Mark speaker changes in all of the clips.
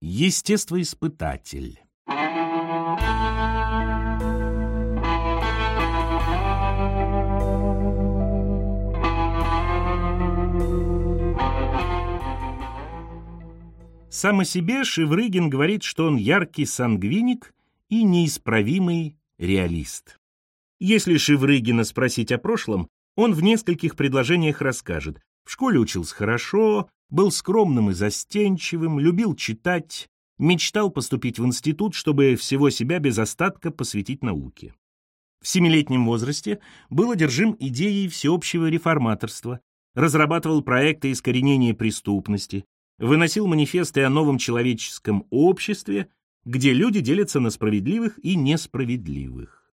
Speaker 1: Естествоиспытатель. Сам о себе Шеврыгин говорит, что он яркий сангвиник и неисправимый реалист. Если Шеврыгина спросить о прошлом, он в нескольких предложениях расскажет. В школе учился хорошо, был скромным и застенчивым, любил читать, мечтал поступить в институт, чтобы всего себя без остатка посвятить науке. В семилетнем возрасте был одержим идеей всеобщего реформаторства, разрабатывал проекты искоренения преступности, выносил манифесты о новом человеческом обществе, где люди делятся на справедливых и несправедливых.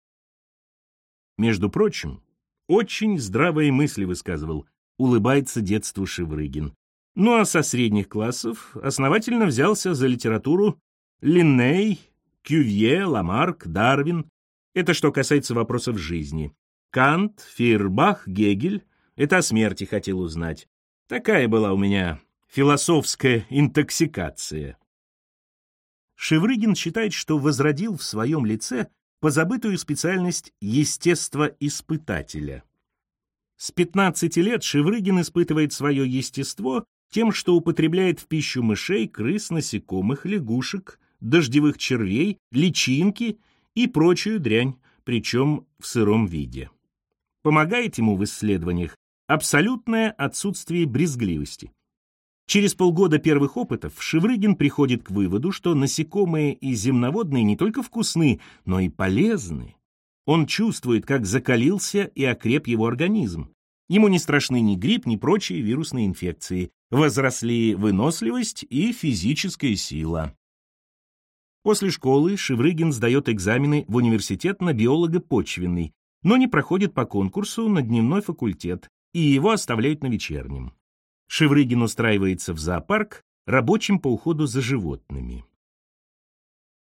Speaker 1: Между прочим, очень здравые мысли высказывал, улыбается детству Шеврыгин. Ну а со средних классов основательно взялся за литературу Линней, Кювье, Ламарк, Дарвин. Это что касается вопросов жизни. Кант, Фейербах, Гегель — это о смерти хотел узнать. Такая была у меня философская интоксикация. Шеврыгин считает, что возродил в своем лице позабытую специальность естествоиспытателя. С 15 лет Шеврыгин испытывает свое естество тем, что употребляет в пищу мышей, крыс, насекомых, лягушек, дождевых червей, личинки и прочую дрянь, причем в сыром виде. Помогает ему в исследованиях абсолютное отсутствие брезгливости. Через полгода первых опытов Шеврыгин приходит к выводу, что насекомые и земноводные не только вкусны, но и полезны. Он чувствует, как закалился и окреп его организм. Ему не страшны ни грипп, ни прочие вирусные инфекции. Возросли выносливость и физическая сила. После школы Шеврыгин сдает экзамены в университет на биолога почвенный, но не проходит по конкурсу на дневной факультет, и его оставляют на вечернем. Шеврыгин устраивается в зоопарк рабочим по уходу за животными.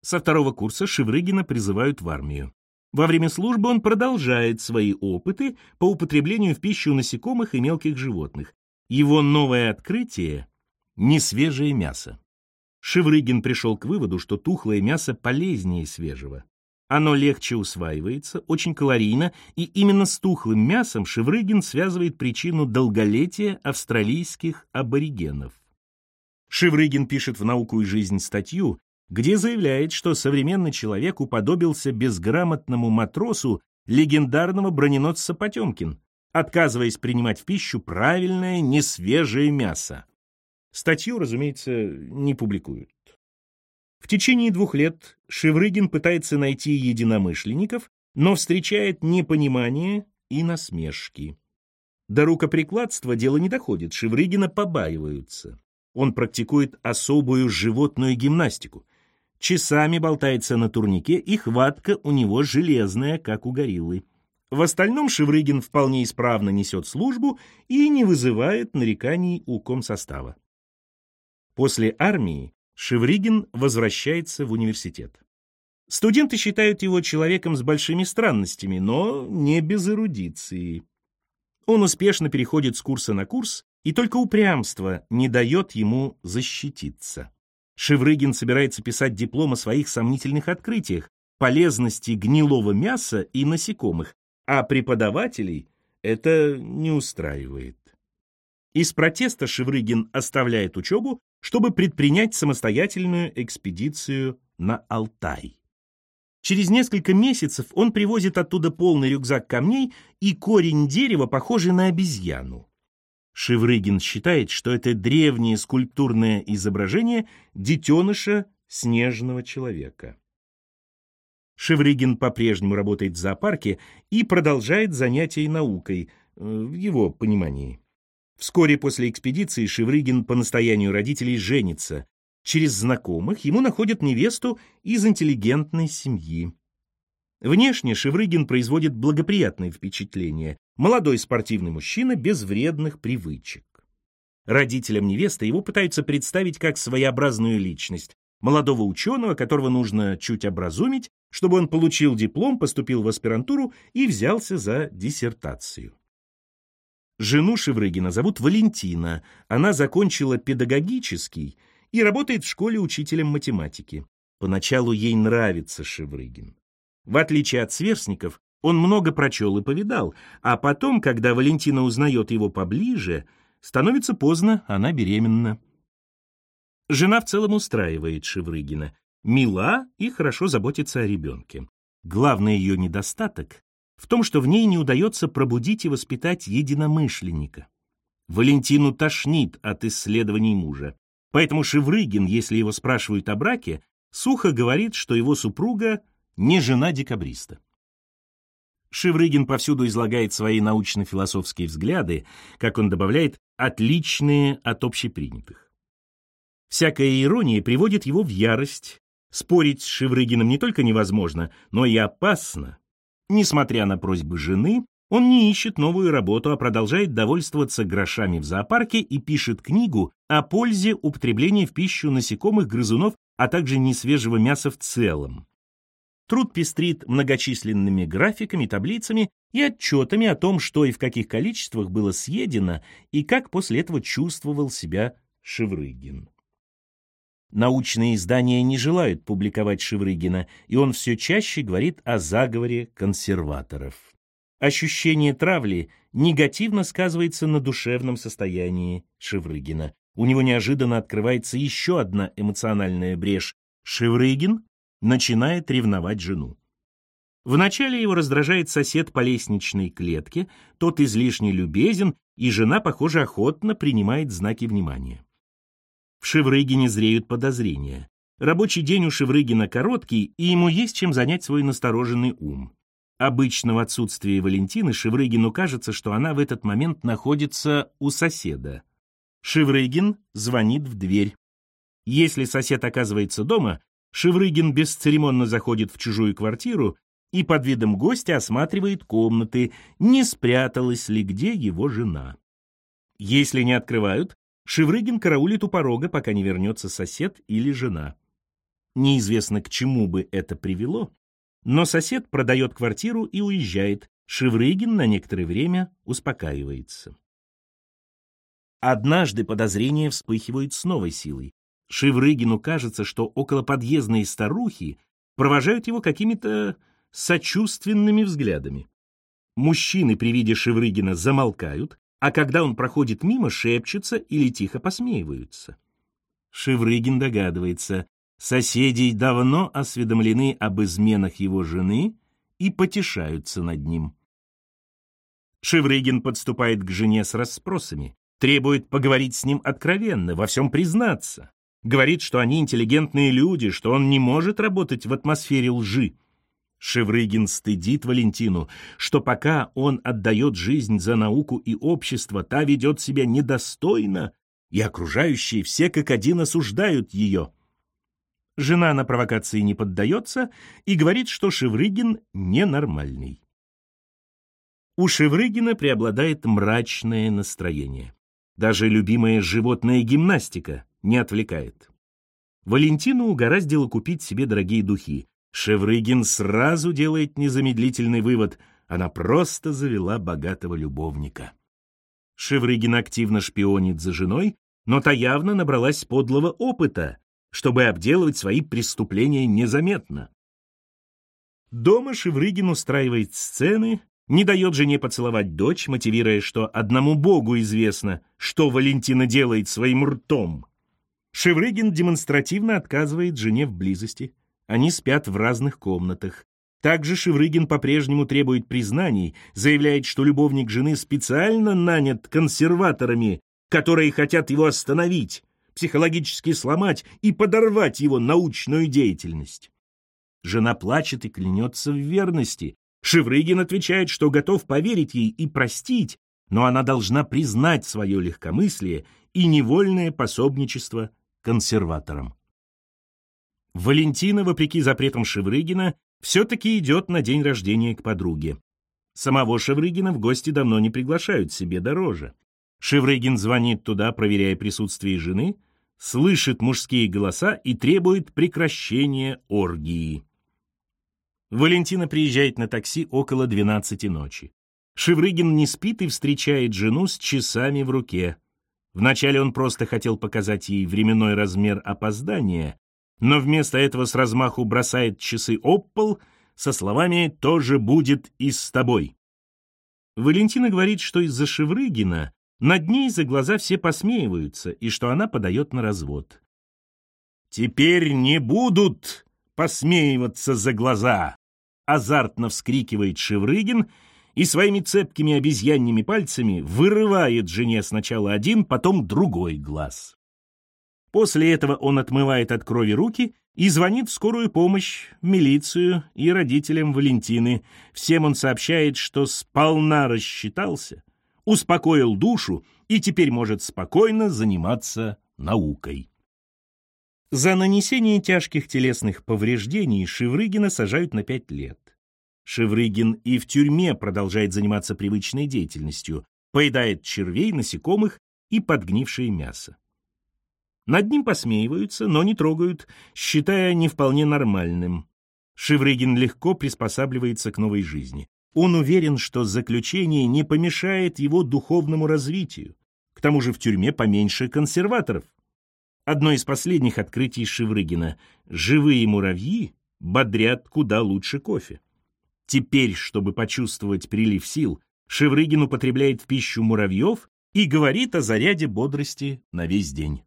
Speaker 1: Со второго курса Шеврыгина призывают в армию. Во время службы он продолжает свои опыты по употреблению в пищу насекомых и мелких животных. Его новое открытие – несвежее мясо. Шеврыгин пришел к выводу, что тухлое мясо полезнее свежего. Оно легче усваивается, очень калорийно, и именно с тухлым мясом Шеврыгин связывает причину долголетия австралийских аборигенов. Шеврыгин пишет в «Науку и жизнь» статью, где заявляет, что современный человек уподобился безграмотному матросу легендарного броненосца Потемкин, отказываясь принимать в пищу правильное, несвежее мясо. Статью, разумеется, не публикуют. В течение двух лет Шеврыгин пытается найти единомышленников, но встречает непонимание и насмешки. До рукоприкладства дело не доходит, Шеврыгина побаиваются. Он практикует особую животную гимнастику. Часами болтается на турнике, и хватка у него железная, как у гориллы. В остальном Шеврыгин вполне исправно несет службу и не вызывает нареканий у комсостава. После армии Шевригин возвращается в университет. Студенты считают его человеком с большими странностями, но не без эрудиции. Он успешно переходит с курса на курс, и только упрямство не дает ему защититься. Шеврыгин собирается писать диплом о своих сомнительных открытиях, полезности гнилого мяса и насекомых, а преподавателей это не устраивает. Из протеста Шеврыгин оставляет учебу чтобы предпринять самостоятельную экспедицию на Алтай. Через несколько месяцев он привозит оттуда полный рюкзак камней и корень дерева, похожий на обезьяну. Шеврыгин считает, что это древнее скульптурное изображение детеныша снежного человека. Шеврыгин по-прежнему работает в зоопарке и продолжает занятия наукой, э, в его понимании. Вскоре после экспедиции Шеврыгин по настоянию родителей женится. Через знакомых ему находят невесту из интеллигентной семьи. Внешне Шеврыгин производит благоприятное впечатление. Молодой спортивный мужчина без вредных привычек. Родителям невесты его пытаются представить как своеобразную личность, молодого ученого, которого нужно чуть образумить, чтобы он получил диплом, поступил в аспирантуру и взялся за диссертацию. Жену Шеврыгина зовут Валентина. Она закончила педагогический и работает в школе учителем математики. Поначалу ей нравится Шеврыгин. В отличие от сверстников, он много прочел и повидал, а потом, когда Валентина узнает его поближе, становится поздно, она беременна. Жена в целом устраивает Шеврыгина, мила и хорошо заботится о ребенке. Главный ее недостаток в том, что в ней не удается пробудить и воспитать единомышленника. Валентину тошнит от исследований мужа, поэтому Шеврыгин, если его спрашивают о браке, сухо говорит, что его супруга не жена декабриста. Шеврыгин повсюду излагает свои научно-философские взгляды, как он добавляет, отличные от общепринятых. Всякая ирония приводит его в ярость. Спорить с Шеврыгиным не только невозможно, но и опасно. Несмотря на просьбы жены, он не ищет новую работу, а продолжает довольствоваться грошами в зоопарке и пишет книгу о пользе употребления в пищу насекомых, грызунов, а также несвежего мяса в целом. Труд пестрит многочисленными графиками, таблицами и отчетами о том, что и в каких количествах было съедено, и как после этого чувствовал себя Шеврыгин. Научные издания не желают публиковать Шеврыгина, и он все чаще говорит о заговоре консерваторов. Ощущение травли негативно сказывается на душевном состоянии Шеврыгина. У него неожиданно открывается еще одна эмоциональная брешь. Шеврыгин начинает ревновать жену. Вначале его раздражает сосед по лестничной клетке, тот излишне любезен, и жена, похоже, охотно принимает знаки внимания. В Шеврыгине зреют подозрения. Рабочий день у Шеврыгина короткий, и ему есть чем занять свой настороженный ум. Обычно в отсутствии Валентины Шеврыгину кажется, что она в этот момент находится у соседа. Шеврыгин звонит в дверь. Если сосед оказывается дома, Шеврыгин бесцеремонно заходит в чужую квартиру и под видом гостя осматривает комнаты, не спряталась ли где его жена. Если не открывают, Шеврыгин караулит у порога, пока не вернется сосед или жена. Неизвестно, к чему бы это привело, но сосед продает квартиру и уезжает. Шеврыгин на некоторое время успокаивается. Однажды подозрения вспыхивают с новой силой. Шеврыгину кажется, что около подъездные старухи провожают его какими-то сочувственными взглядами. Мужчины при виде Шеврыгина замолкают, а когда он проходит мимо, шепчутся или тихо посмеиваются. Шеврыгин догадывается, Соседи давно осведомлены об изменах его жены и потешаются над ним. Шеврыгин подступает к жене с расспросами, требует поговорить с ним откровенно, во всем признаться. Говорит, что они интеллигентные люди, что он не может работать в атмосфере лжи. Шеврыгин стыдит Валентину, что пока он отдает жизнь за науку и общество, та ведет себя недостойно, и окружающие все как один осуждают ее. Жена на провокации не поддается и говорит, что Шеврыгин ненормальный. У Шеврыгина преобладает мрачное настроение. Даже любимая животная гимнастика не отвлекает. Валентину угораздило купить себе дорогие духи. Шеврыгин сразу делает незамедлительный вывод – она просто завела богатого любовника. Шеврыгин активно шпионит за женой, но та явно набралась подлого опыта чтобы обделывать свои преступления незаметно. Дома Шеврыгин устраивает сцены, не дает жене поцеловать дочь, мотивируя, что одному Богу известно, что Валентина делает своим ртом. Шеврыгин демонстративно отказывает жене в близости. Они спят в разных комнатах. Также Шеврыгин по-прежнему требует признаний, заявляет, что любовник жены специально нанят консерваторами, которые хотят его остановить, психологически сломать и подорвать его научную деятельность. Жена плачет и клянется в верности. Шеврыгин отвечает, что готов поверить ей и простить, но она должна признать свое легкомыслие и невольное пособничество консерваторам. Валентина, вопреки запретам Шеврыгина, все-таки идет на день рождения к подруге. Самого Шеврыгина в гости давно не приглашают себе дороже. Шеврыгин звонит туда, проверяя присутствие жены, слышит мужские голоса и требует прекращения оргии. Валентина приезжает на такси около 12 ночи. Шеврыгин не спит и встречает жену с часами в руке. Вначале он просто хотел показать ей временной размер опоздания, но вместо этого с размаху бросает часы об пол со словами «тоже будет и с тобой». Валентина говорит, что из-за Шеврыгина над ней за глаза все посмеиваются и что она подает на развод. «Теперь не будут посмеиваться за глаза!» азартно вскрикивает Шеврыгин и своими цепкими обезьянными пальцами вырывает жене сначала один, потом другой глаз. После этого он отмывает от крови руки и звонит в скорую помощь, в милицию и родителям Валентины. Всем он сообщает, что сполна рассчитался, успокоил душу и теперь может спокойно заниматься наукой. За нанесение тяжких телесных повреждений Шеврыгина сажают на пять лет. Шеврыгин и в тюрьме продолжает заниматься привычной деятельностью, поедает червей, насекомых и подгнившее мясо. Над ним посмеиваются, но не трогают, считая не вполне нормальным. Шеврыгин легко приспосабливается к новой жизни. Он уверен, что заключение не помешает его духовному развитию. К тому же в тюрьме поменьше консерваторов. Одно из последних открытий Шеврыгина – живые муравьи бодрят куда лучше кофе. Теперь, чтобы почувствовать прилив сил, Шеврыгин употребляет в пищу муравьев и говорит о заряде бодрости на весь день.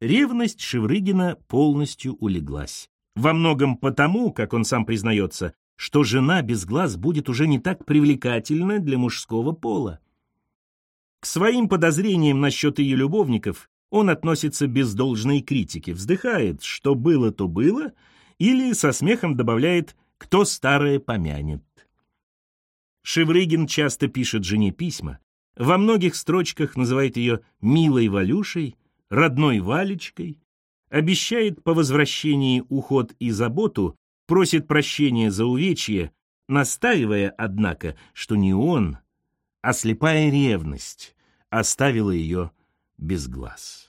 Speaker 1: Ревность Шеврыгина полностью улеглась. Во многом потому, как он сам признается, что жена без глаз будет уже не так привлекательна для мужского пола. К своим подозрениям насчет ее любовников он относится без должной критики, вздыхает, что было, то было, или со смехом добавляет «кто старое помянет». Шеврыгин часто пишет жене письма, во многих строчках называет ее «милой Валюшей», родной Валечкой, обещает по возвращении уход и заботу, просит прощения за увечье, настаивая, однако, что не он, а слепая ревность оставила ее без глаз.